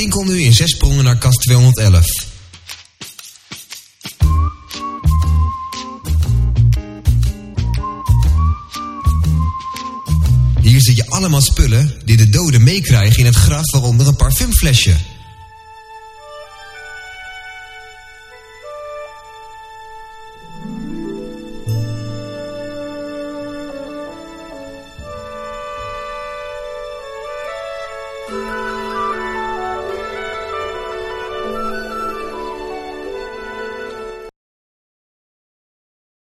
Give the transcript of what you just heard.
Winkel nu in zes sprongen naar kast 211. Hier zie je allemaal spullen die de doden meekrijgen in het graf, waaronder een parfumflesje.